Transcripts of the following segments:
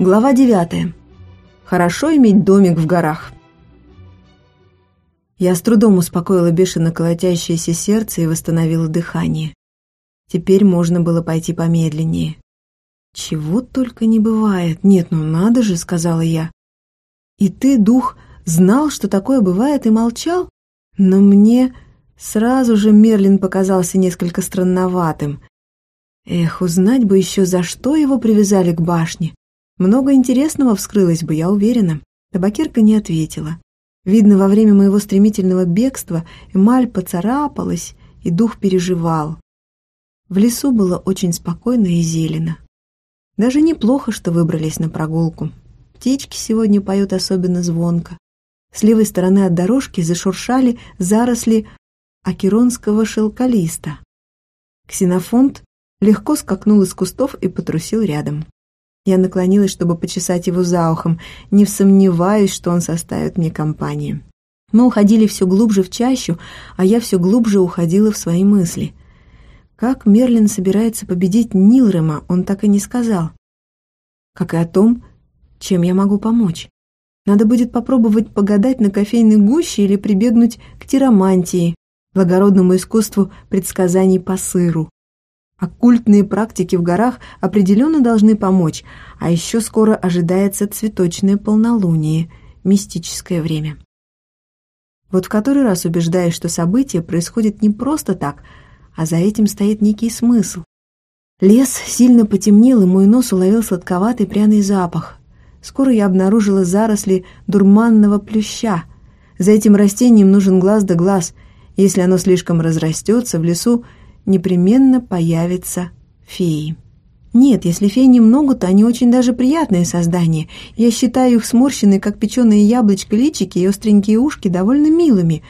Глава 9. Хорошо иметь домик в горах. Я с трудом успокоила бешено колотящееся сердце и восстановила дыхание. Теперь можно было пойти помедленнее. «Чего только не бывает. Нет, ну надо же», — сказала я. «И ты, дух, знал, что такое бывает, и молчал? Но мне сразу же Мерлин показался несколько странноватым. Эх, узнать бы еще, за что его привязали к башне. Много интересного вскрылось бы, я уверена. Табакерка не ответила. Видно, во время моего стремительного бегства эмаль поцарапалась, и дух переживал. В лесу было очень спокойно и зелено. Даже неплохо, что выбрались на прогулку. Птички сегодня поют особенно звонко. С левой стороны от дорожки зашуршали заросли акеронского шелколиста. Ксенофонт легко скакнул из кустов и потрусил рядом. Я наклонилась, чтобы почесать его за ухом, не сомневаюсь, что он составит мне компанию. Мы уходили все глубже в чащу, а я все глубже уходила в свои мысли. Как Мерлин собирается победить Нилрема, он так и не сказал. Как и о том, чем я могу помочь. Надо будет попробовать погадать на кофейной гуще или прибегнуть к тиромантии, благородному искусству предсказаний по сыру. Оккультные практики в горах определенно должны помочь, а еще скоро ожидается цветочное полнолуние, мистическое время. Вот в который раз убеждаюсь, что событие происходит не просто так, а за этим стоит некий смысл. Лес сильно потемнел, и мой нос уловил сладковатый пряный запах. Скоро я обнаружила заросли дурманного плюща. За этим растением нужен глаз да глаз. Если оно слишком разрастется, в лесу непременно появятся феи. Нет, если фей немного, то они очень даже приятные создания. Я считаю их сморщенные, как печеное яблочко, личики и остренькие ушки довольно милыми.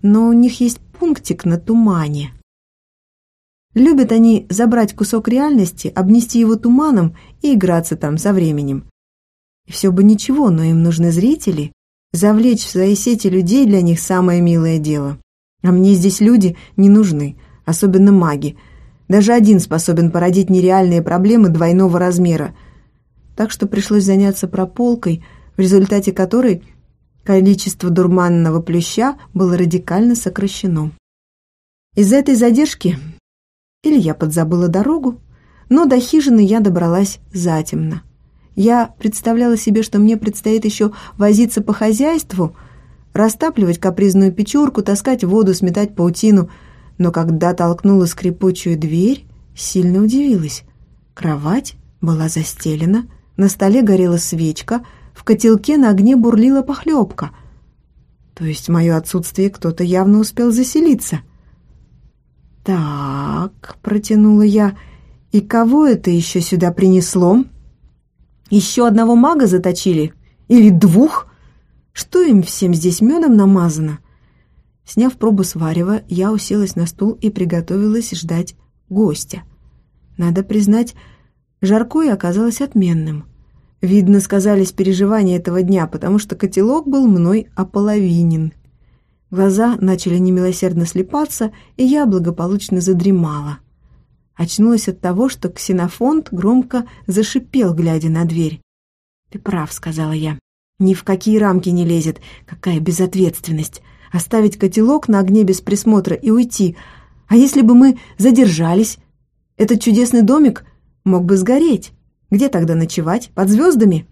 Но у них есть пунктик на тумане. Любят они забрать кусок реальности, обнести его туманом и играться там со временем. И все бы ничего, но им нужны зрители. Завлечь в свои сети людей для них самое милое дело. А мне здесь люди не нужны особенно маги. Даже один способен породить нереальные проблемы двойного размера. Так что пришлось заняться прополкой, в результате которой количество дурманного плюща было радикально сокращено. Из-за этой задержки или я подзабыла дорогу, но до хижины я добралась затемно. Я представляла себе, что мне предстоит еще возиться по хозяйству, растапливать капризную печурку, таскать воду, сметать паутину — но когда толкнула скрипучую дверь, сильно удивилась. Кровать была застелена, на столе горела свечка, в котелке на огне бурлила похлебка. То есть в мое отсутствие кто-то явно успел заселиться. «Так», — протянула я, — «и кого это еще сюда принесло? Еще одного мага заточили? Или двух? Что им всем здесь медом намазано?» Сняв пробу с варева, я уселась на стул и приготовилась ждать гостя. Надо признать, жаркое оказалось отменным. Видно, сказались переживания этого дня, потому что котелок был мной ополовинен. Глаза начали немилосердно слепаться, и я благополучно задремала. Очнулась от того, что ксенофонт громко зашипел, глядя на дверь. «Ты прав», — сказала я. «Ни в какие рамки не лезет. Какая безответственность оставить котелок на огне без присмотра и уйти. А если бы мы задержались? Этот чудесный домик мог бы сгореть. Где тогда ночевать? Под звездами?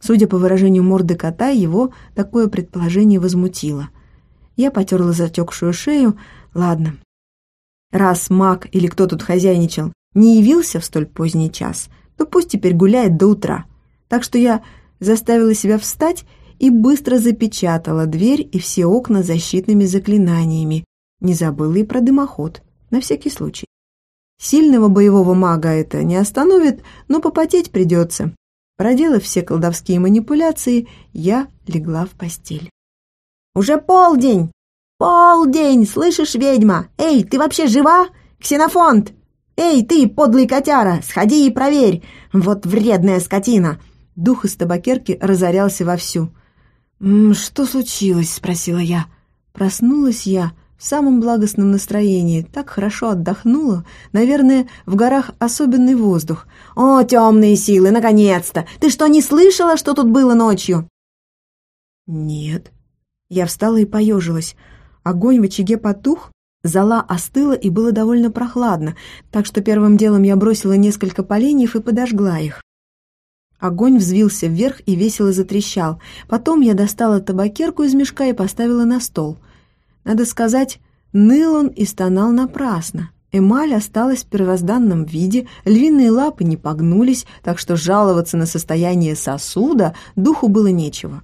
Судя по выражению морды кота, его такое предположение возмутило. Я потерла затекшую шею. Ладно. Раз маг или кто тут хозяйничал не явился в столь поздний час, то пусть теперь гуляет до утра. Так что я заставила себя встать и быстро запечатала дверь и все окна защитными заклинаниями. Не забыла и про дымоход, на всякий случай. Сильного боевого мага это не остановит, но попотеть придется. Проделав все колдовские манипуляции, я легла в постель. «Уже полдень! Полдень! Слышишь, ведьма? Эй, ты вообще жива? Ксенофонт! Эй, ты, подлый котяра, сходи и проверь! Вот вредная скотина!» Дух из табакерки разорялся вовсю. «Что случилось?» — спросила я. Проснулась я в самом благостном настроении, так хорошо отдохнула. Наверное, в горах особенный воздух. «О, темные силы, наконец-то! Ты что, не слышала, что тут было ночью?» «Нет». Я встала и поежилась. Огонь в очаге потух, зола остыла и было довольно прохладно, так что первым делом я бросила несколько поленьев и подожгла их. Огонь взвился вверх и весело затрещал. Потом я достала табакерку из мешка и поставила на стол. Надо сказать, ныл он и стонал напрасно. Эмаль осталась в первозданном виде, львиные лапы не погнулись, так что жаловаться на состояние сосуда духу было нечего.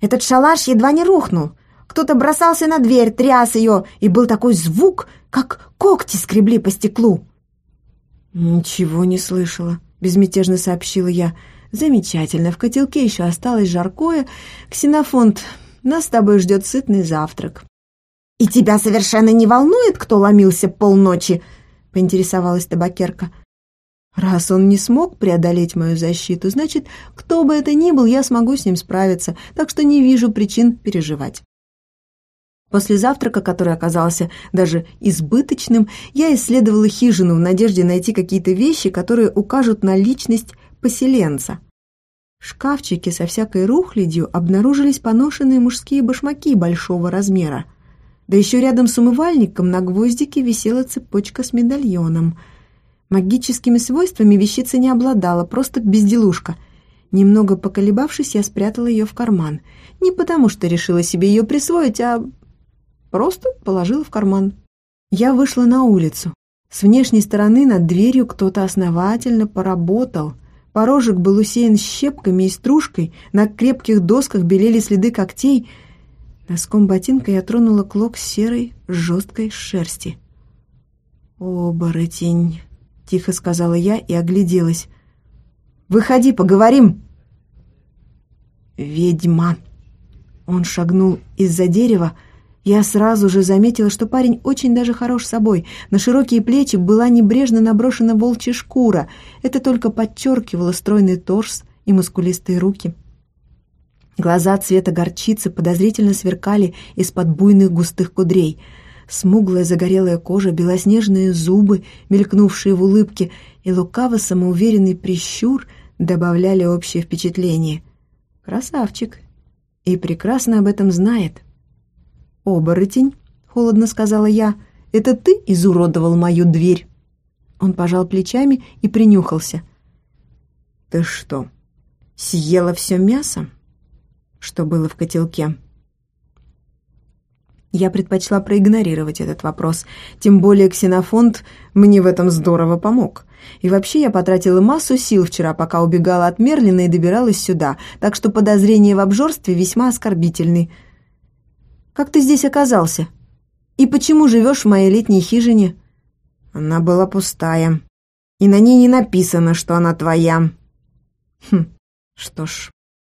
«Этот шалаш едва не рухнул. Кто-то бросался на дверь, тряс ее, и был такой звук, как когти скребли по стеклу». «Ничего не слышала», — безмятежно сообщила я. «Замечательно, в котелке еще осталось жаркое. Ксенофонт, нас с тобой ждет сытный завтрак». «И тебя совершенно не волнует, кто ломился полночи?» — поинтересовалась табакерка. «Раз он не смог преодолеть мою защиту, значит, кто бы это ни был, я смогу с ним справиться, так что не вижу причин переживать». После завтрака, который оказался даже избыточным, я исследовала хижину в надежде найти какие-то вещи, которые укажут на личность поселенца. В шкафчике со всякой рухлядью обнаружились поношенные мужские башмаки большого размера. Да еще рядом с умывальником на гвоздике висела цепочка с медальоном. Магическими свойствами вещица не обладала, просто безделушка. Немного поколебавшись, я спрятала ее в карман. Не потому, что решила себе ее присвоить, а Просто положила в карман. Я вышла на улицу. С внешней стороны над дверью кто-то основательно поработал. Порожек был усеян щепками и стружкой, на крепких досках белели следы когтей. Носком ботинка я тронула клок серой, жесткой шерсти. «Оборотень!» — тихо сказала я и огляделась. «Выходи, поговорим!» «Ведьма!» Он шагнул из-за дерева, я сразу же заметила, что парень очень даже хорош собой. На широкие плечи была небрежно наброшена волчья шкура. Это только подчеркивало стройный торс и мускулистые руки. Глаза цвета горчицы подозрительно сверкали из-под буйных густых кудрей. Смуглая загорелая кожа, белоснежные зубы, мелькнувшие в улыбке, и лукаво самоуверенный прищур добавляли общее впечатление. Красавчик. И прекрасно об этом знает. «Оборотень», — холодно сказала я, — «это ты изуродовал мою дверь?» Он пожал плечами и принюхался. «Ты что, съела все мясо, что было в котелке?» Я предпочла проигнорировать этот вопрос, тем более ксенофонд мне в этом здорово помог. И вообще я потратила массу сил вчера, пока убегала от Мерлина и добиралась сюда, так что подозрение в обжорстве весьма оскорбительны — как ты здесь оказался? И почему живешь в моей летней хижине?» «Она была пустая, и на ней не написано, что она твоя». «Хм, что ж,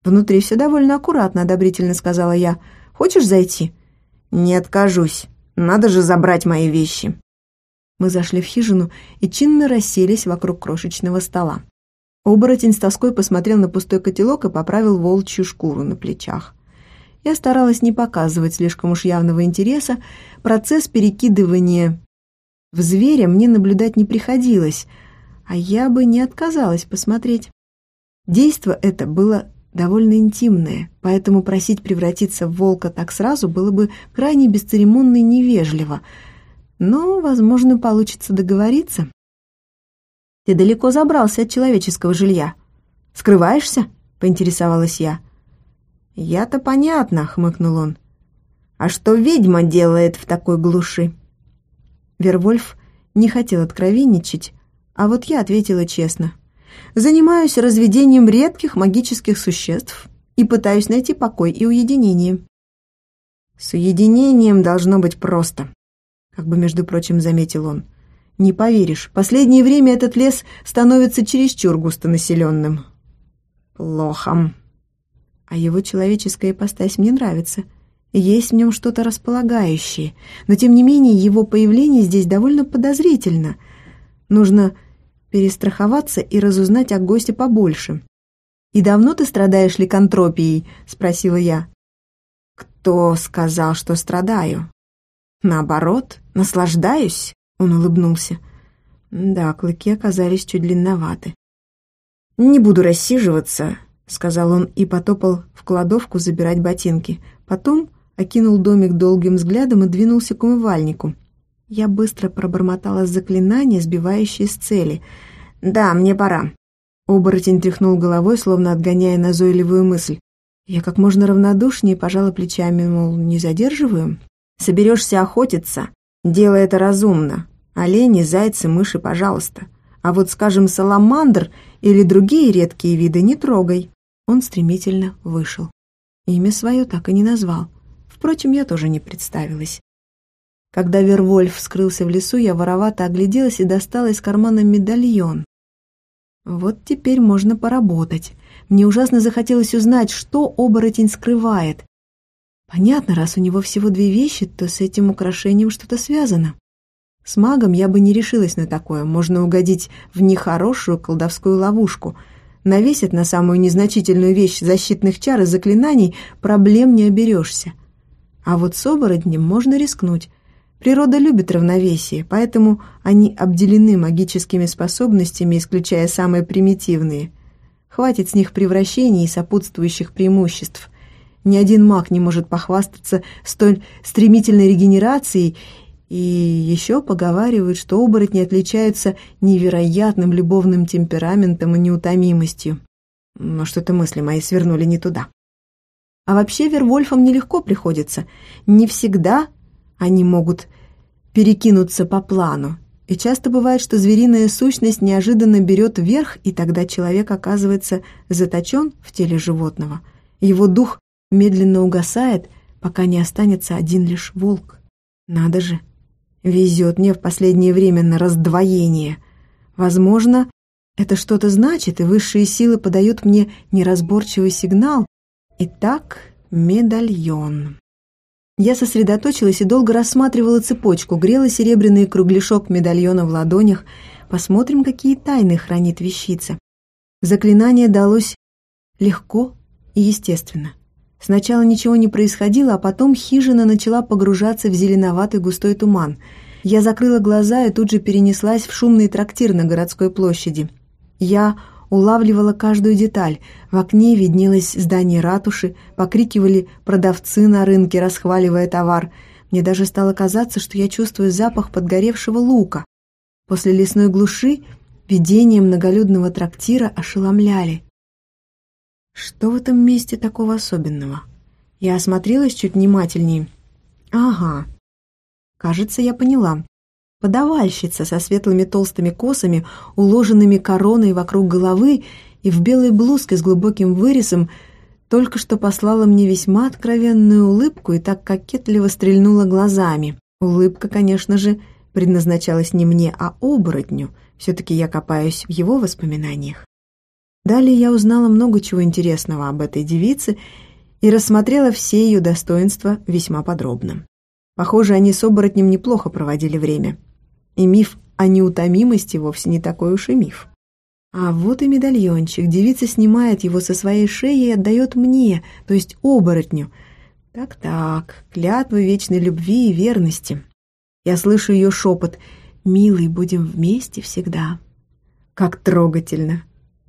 внутри все довольно аккуратно», — одобрительно сказала я. «Хочешь зайти?» «Не откажусь. Надо же забрать мои вещи». Мы зашли в хижину и чинно расселись вокруг крошечного стола. Оборотень с тоской посмотрел на пустой котелок и поправил волчью шкуру на плечах. Я старалась не показывать слишком уж явного интереса. Процесс перекидывания в зверя мне наблюдать не приходилось, а я бы не отказалась посмотреть. Действо это было довольно интимное, поэтому просить превратиться в волка так сразу было бы крайне бесцеремонно и невежливо. Но, возможно, получится договориться. «Ты далеко забрался от человеческого жилья. Скрываешься?» — поинтересовалась я. «Я-то понятно», — хмыкнул он. «А что ведьма делает в такой глуши?» Вервольф не хотел откровенничать, а вот я ответила честно. «Занимаюсь разведением редких магических существ и пытаюсь найти покой и уединение». «С уединением должно быть просто», — как бы, между прочим, заметил он. «Не поверишь, последнее время этот лес становится чересчур густонаселенным». «Плохо», а его человеческая ипостась мне нравится. Есть в нем что-то располагающее, но тем не менее его появление здесь довольно подозрительно. Нужно перестраховаться и разузнать о госте побольше. «И давно ты страдаешь ликантропией?» — спросила я. «Кто сказал, что страдаю?» «Наоборот, наслаждаюсь», — он улыбнулся. Да, клыки оказались чуть длинноваты. «Не буду рассиживаться», — сказал он и потопал в кладовку забирать ботинки. Потом окинул домик долгим взглядом и двинулся к умывальнику. Я быстро пробормотала заклинание, сбивающее с цели. «Да, мне пора». Оборотень тряхнул головой, словно отгоняя назойливую мысль. Я как можно равнодушнее пожала плечами, мол, не задерживаю. «Соберешься охотиться? Делай это разумно. Олени, зайцы, мыши, пожалуйста. А вот, скажем, саламандр или другие редкие виды не трогай». Он стремительно вышел. Имя свое так и не назвал. Впрочем, я тоже не представилась. Когда Вервольф скрылся в лесу, я воровато огляделась и достала из кармана медальон. Вот теперь можно поработать. Мне ужасно захотелось узнать, что оборотень скрывает. Понятно, раз у него всего две вещи, то с этим украшением что-то связано. С магом я бы не решилась на такое. Можно угодить в нехорошую колдовскую ловушку. Навесят на самую незначительную вещь защитных чар и заклинаний, проблем не оберешься. А вот с оборотнем можно рискнуть. Природа любит равновесие, поэтому они обделены магическими способностями, исключая самые примитивные. Хватит с них превращений и сопутствующих преимуществ. Ни один маг не может похвастаться столь стремительной регенерацией, и еще поговаривают, что оборотни отличаются невероятным любовным темпераментом и неутомимостью. Но что-то мысли мои свернули не туда. А вообще Вервольфам нелегко приходится. Не всегда они могут перекинуться по плану. И часто бывает, что звериная сущность неожиданно берет верх, и тогда человек оказывается заточен в теле животного. Его дух медленно угасает, пока не останется один лишь волк. Надо же, везет мне в последнее время на раздвоение. Возможно, это что-то значит, и высшие силы подают мне неразборчивый сигнал, Итак, медальон. Я сосредоточилась и долго рассматривала цепочку, грела серебряный кругляшок медальона в ладонях. Посмотрим, какие тайны хранит вещица. Заклинание далось легко и естественно. Сначала ничего не происходило, а потом хижина начала погружаться в зеленоватый густой туман. Я закрыла глаза и тут же перенеслась в шумный трактир на городской площади. Я улавливала каждую деталь. В окне виднелось здание ратуши, покрикивали продавцы на рынке, расхваливая товар. Мне даже стало казаться, что я чувствую запах подгоревшего лука. После лесной глуши видения многолюдного трактира ошеломляли. Что в этом месте такого особенного? Я осмотрелась чуть внимательнее. Ага, кажется, я поняла подавальщица со светлыми толстыми косами, уложенными короной вокруг головы и в белой блузке с глубоким вырезом, только что послала мне весьма откровенную улыбку и так кокетливо стрельнула глазами. Улыбка, конечно же, предназначалась не мне, а оборотню. Все-таки я копаюсь в его воспоминаниях. Далее я узнала много чего интересного об этой девице и рассмотрела все ее достоинства весьма подробно. Похоже, они с оборотнем неплохо проводили время. И миф о неутомимости вовсе не такой уж и миф. А вот и медальончик. Девица снимает его со своей шеи и отдает мне, то есть оборотню. Так-так, клятвы вечной любви и верности. Я слышу ее шепот «Милый, будем вместе всегда». Как трогательно.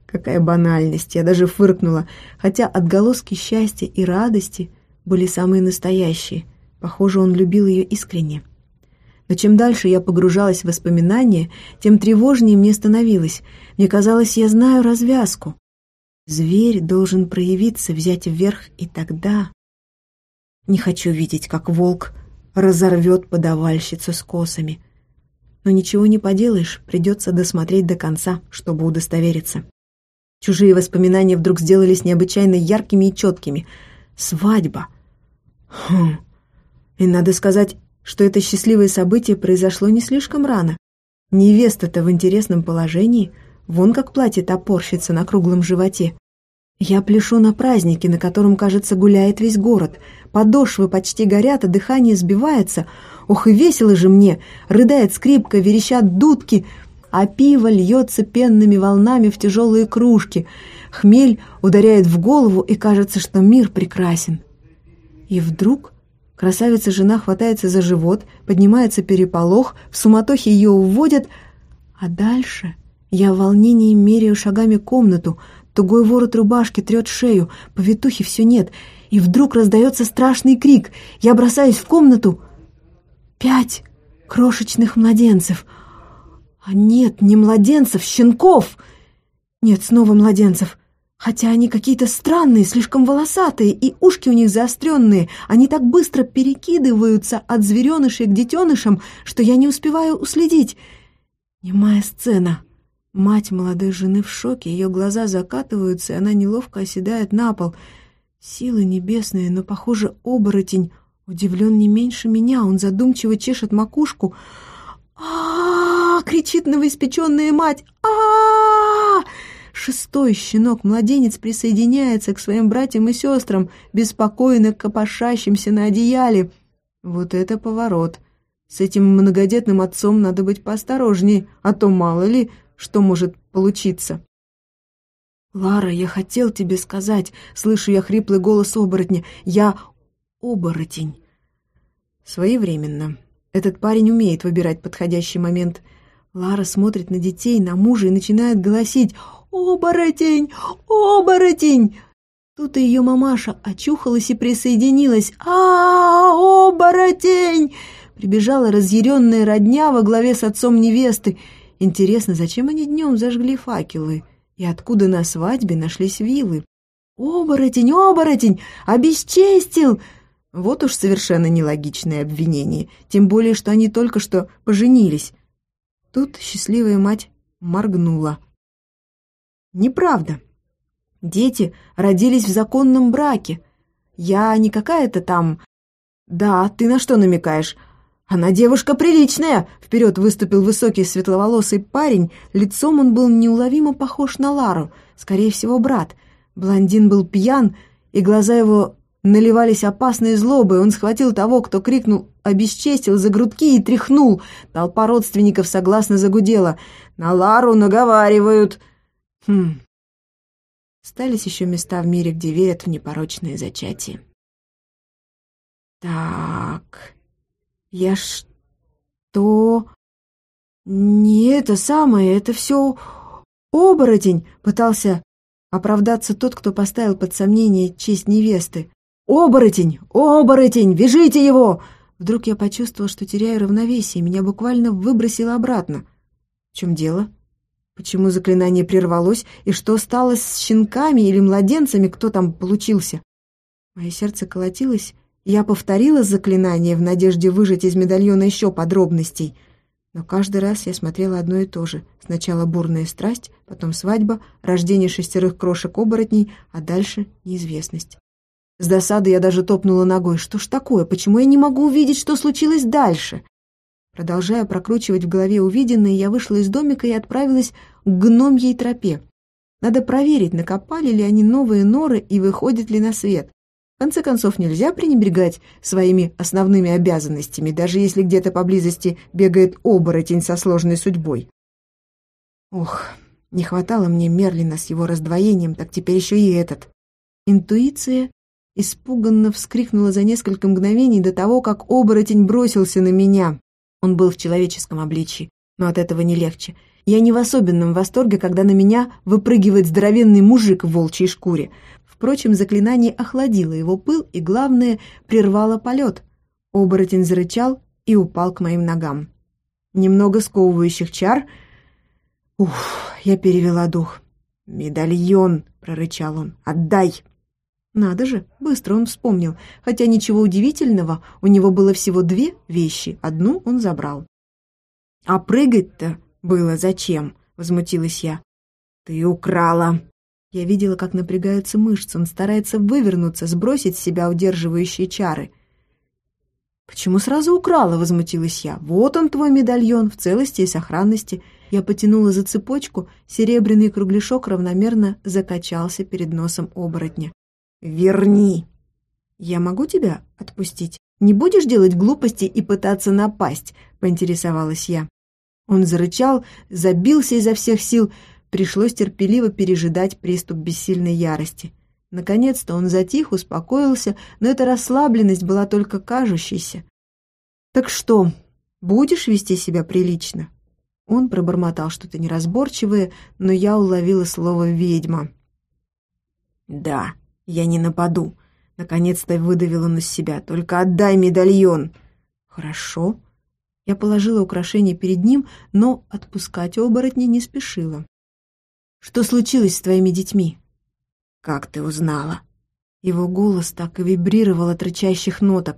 Какая банальность, я даже фыркнула, хотя отголоски счастья и радости были самые настоящие. Похоже, он любил ее искренне. Но чем дальше я погружалась в воспоминания, тем тревожнее мне становилось. Мне казалось, я знаю развязку. Зверь должен проявиться, взять вверх, и тогда... Не хочу видеть, как волк разорвет подавальщицу с косами. Но ничего не поделаешь, придется досмотреть до конца, чтобы удостовериться. Чужие воспоминания вдруг сделались необычайно яркими и четкими. Свадьба. Хм. И надо сказать, что это счастливое событие произошло не слишком рано. Невеста-то в интересном положении, вон как платье топорщится на круглом животе. Я пляшу на празднике, на котором, кажется, гуляет весь город. Подошвы почти горят, а дыхание сбивается. Ох, и весело же мне! Рыдает скрипка, верещат дудки, а пиво льется пенными волнами в тяжелые кружки. Хмель ударяет в голову, и кажется, что мир прекрасен. И вдруг Красавица-жена хватается за живот, поднимается переполох, в суматохе ее уводят, а дальше я в волнении меряю шагами комнату, тугой ворот рубашки трет шею, повитухи все нет, и вдруг раздается страшный крик. Я бросаюсь в комнату. Пять крошечных младенцев. А нет, не младенцев, щенков. Нет, снова младенцев. Хотя они какие-то странные, слишком волосатые, и ушки у них заостренные. Они так быстро перекидываются от зверенышей к детенышам, что я не успеваю уследить. Немая сцена. Мать молодой жены в шоке, ее глаза закатываются, и она неловко оседает на пол. Силы небесные, но, похоже, оборотень удивлен не меньше меня. Он задумчиво чешет макушку. а, кричит новоиспеченная мать. а, -а, -а Шестой щенок-младенец присоединяется к своим братьям и сестрам, беспокойно копошащимся на одеяле. Вот это поворот. С этим многодетным отцом надо быть поосторожней, а то мало ли, что может получиться. «Лара, я хотел тебе сказать», — слышу я хриплый голос оборотня, — «я оборотень». Своевременно. Этот парень умеет выбирать подходящий момент. Лара смотрит на детей, на мужа и начинает голосить «Оборотень! Оборотень!» Тут и ее мамаша очухалась и присоединилась. а, -а, Оборотень!» Прибежала разъяренная родня во главе с отцом невесты. Интересно, зачем они днем зажгли факелы? И откуда на свадьбе нашлись вилы? «Оборотень! Оборотень! Обесчестил!» Вот уж совершенно нелогичное обвинение, тем более, что они только что поженились. Тут счастливая мать моргнула. Неправда. Дети родились в законном браке. Я не какая-то там... Да, ты на что намекаешь? Она девушка приличная! Вперед выступил высокий светловолосый парень. Лицом он был неуловимо похож на Лару, скорее всего, брат. Блондин был пьян, и глаза его наливались опасной злобой. Он схватил того, кто крикнул обесчестил за грудки и тряхнул. Толпа родственников согласно загудела. «На Лару наговаривают!» Хм. Остались еще места в мире, где верят в непорочное зачатие. Так, я что? Не это самое, это все оборотень, пытался оправдаться тот, кто поставил под сомнение честь невесты. «Оборотень! Оборотень! Вяжите его!» Вдруг я почувствовал, что теряю равновесие, меня буквально выбросило обратно. В чем дело? Почему заклинание прервалось, и что стало с щенками или младенцами, кто там получился? Мое сердце колотилось, я повторила заклинание в надежде выжать из медальона еще подробностей. Но каждый раз я смотрела одно и то же. Сначала бурная страсть, потом свадьба, рождение шестерых крошек-оборотней, а дальше неизвестность. С досады я даже топнула ногой. Что ж такое? Почему я не могу увидеть, что случилось дальше? Продолжая прокручивать в голове увиденное, я вышла из домика и отправилась к гномьей тропе. Надо проверить, накопали ли они новые норы и выходят ли на свет. В конце концов, нельзя пренебрегать своими основными обязанностями, даже если где-то поблизости бегает оборотень со сложной судьбой. Ох, не хватало мне Мерлина с его раздвоением, так теперь еще и этот. Интуиция испуганно вскрикнула за несколько мгновений до того, как оборотень бросился на меня. Он был в человеческом обличии, но от этого не легче. Я не в особенном восторге, когда на меня выпрыгивает здоровенный мужик в волчьей шкуре. Впрочем, заклинание охладило его пыл и, главное, прервало полет. Оборотень зарычал и упал к моим ногам. Немного сковывающих чар... Ух, я перевела дух. «Медальон!» — прорычал он. «Отдай!» Надо же, быстро он вспомнил, хотя ничего удивительного, у него было всего две вещи, одну он забрал. «А прыгать-то было зачем?» — возмутилась я. «Ты украла!» Я видела, как напрягаются мышцы, он старается вывернуться, сбросить с себя удерживающие чары. «Почему сразу украла?» — возмутилась я. «Вот он, твой медальон, в целости и сохранности». Я потянула за цепочку, серебряный кругляшок равномерно закачался перед носом оборотня. «Верни!» «Я могу тебя отпустить? Не будешь делать глупости и пытаться напасть?» — поинтересовалась я. Он зарычал, забился изо всех сил, пришлось терпеливо пережидать приступ бессильной ярости. Наконец-то он затих, успокоился, но эта расслабленность была только кажущейся. «Так что, будешь вести себя прилично?» Он пробормотал что-то неразборчивое, но я уловила слово «ведьма». «Да, я не нападу», — наконец-то выдавил он из себя. «Только отдай медальон». «Хорошо». Я положила украшение перед ним, но отпускать оборотни не спешила. «Что случилось с твоими детьми?» «Как ты узнала?» Его голос так и вибрировал от рычащих ноток.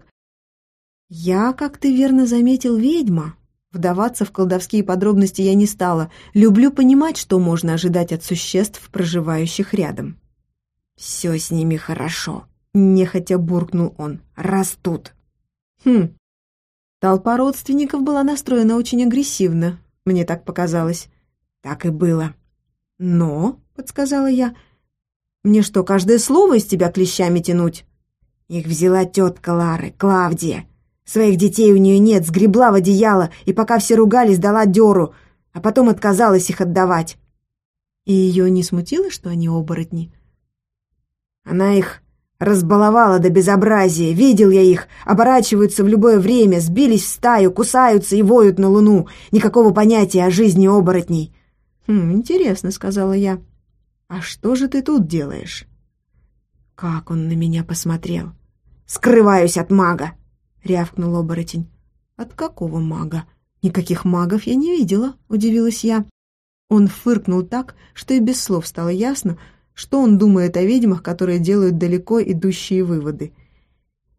«Я, как ты верно заметил, ведьма. Вдаваться в колдовские подробности я не стала. Люблю понимать, что можно ожидать от существ, проживающих рядом». «Все с ними хорошо», — нехотя буркнул он. «Растут». «Хм». Толпа родственников была настроена очень агрессивно, мне так показалось. «Так и было». «Но», — подсказала я, — «мне что, каждое слово из тебя клещами тянуть?» «Их взяла тетка Лары, Клавдия. Своих детей у нее нет, сгребла в одеяло, и пока все ругались, дала дёру, а потом отказалась их отдавать». «И ее не смутило, что они оборотни?» Она их разбаловала до безобразия. Видел я их, оборачиваются в любое время, сбились в стаю, кусаются и воют на луну. Никакого понятия о жизни оборотней. «Хм, интересно», — сказала я. «А что же ты тут делаешь?» Как он на меня посмотрел. «Скрываюсь от мага!» — рявкнул оборотень. «От какого мага? Никаких магов я не видела», — удивилась я. Он фыркнул так, что и без слов стало ясно, что он думает о ведьмах, которые делают далеко идущие выводы.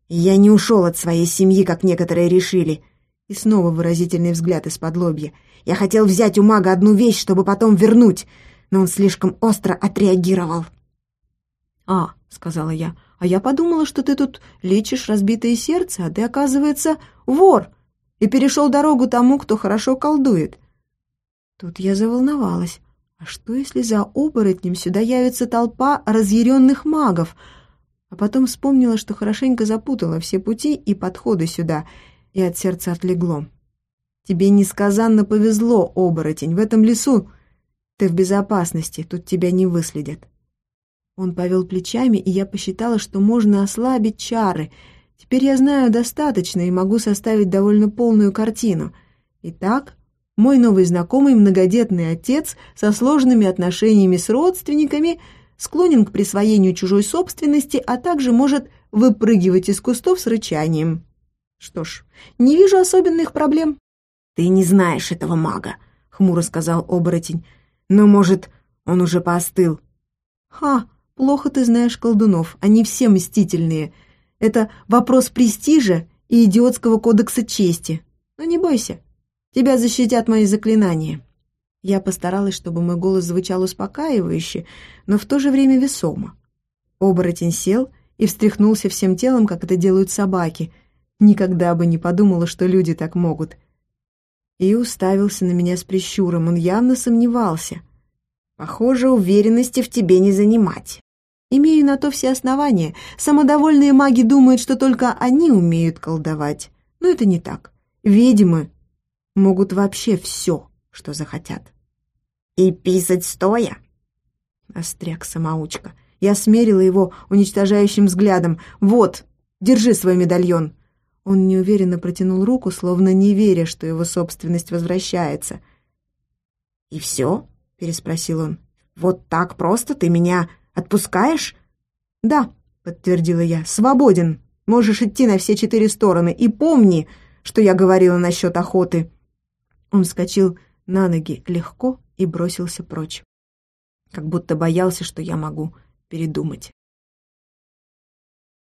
«Я не ушел от своей семьи, как некоторые решили!» И снова выразительный взгляд из-под лобья. «Я хотел взять у мага одну вещь, чтобы потом вернуть, но он слишком остро отреагировал». «А», — сказала я, — «а я подумала, что ты тут лечишь разбитое сердце, а ты, оказывается, вор, и перешел дорогу тому, кто хорошо колдует». Тут я заволновалась. А что, если за оборотнем сюда явится толпа разъяренных магов? А потом вспомнила, что хорошенько запутала все пути и подходы сюда, и от сердца отлегло. Тебе несказанно повезло, оборотень, в этом лесу. Ты в безопасности, тут тебя не выследят. Он повел плечами, и я посчитала, что можно ослабить чары. Теперь я знаю достаточно и могу составить довольно полную картину. Итак, мой новый знакомый, многодетный отец, со сложными отношениями с родственниками, склонен к присвоению чужой собственности, а также может выпрыгивать из кустов с рычанием. Что ж, не вижу особенных проблем. «Ты не знаешь этого мага», — хмуро сказал оборотень. «Но, может, он уже поостыл?» «Ха, плохо ты знаешь колдунов, они все мстительные. Это вопрос престижа и идиотского кодекса чести. Но не бойся, Тебя защитят мои заклинания». Я постаралась, чтобы мой голос звучал успокаивающе, но в то же время весомо. Оборотень сел и встряхнулся всем телом, как это делают собаки. Никогда бы не подумала, что люди так могут. И уставился на меня с прищуром, он явно сомневался. «Похоже, уверенности в тебе не занимать». Имею на то все основания. Самодовольные маги думают, что только они умеют колдовать. Но это не так. Ведьмы могут вообще все, что захотят. «И писать стоя?» Остряк самоучка. Я смерила его уничтожающим взглядом. «Вот, держи свой медальон!» Он неуверенно протянул руку, словно не веря, что его собственность возвращается. «И все?» — переспросил он. «Вот так просто ты меня отпускаешь?» «Да», — подтвердила я, — «свободен. Можешь идти на все четыре стороны. И помни, что я говорила насчет охоты». Он вскочил на ноги легко и бросился прочь. Как будто боялся, что я могу передумать.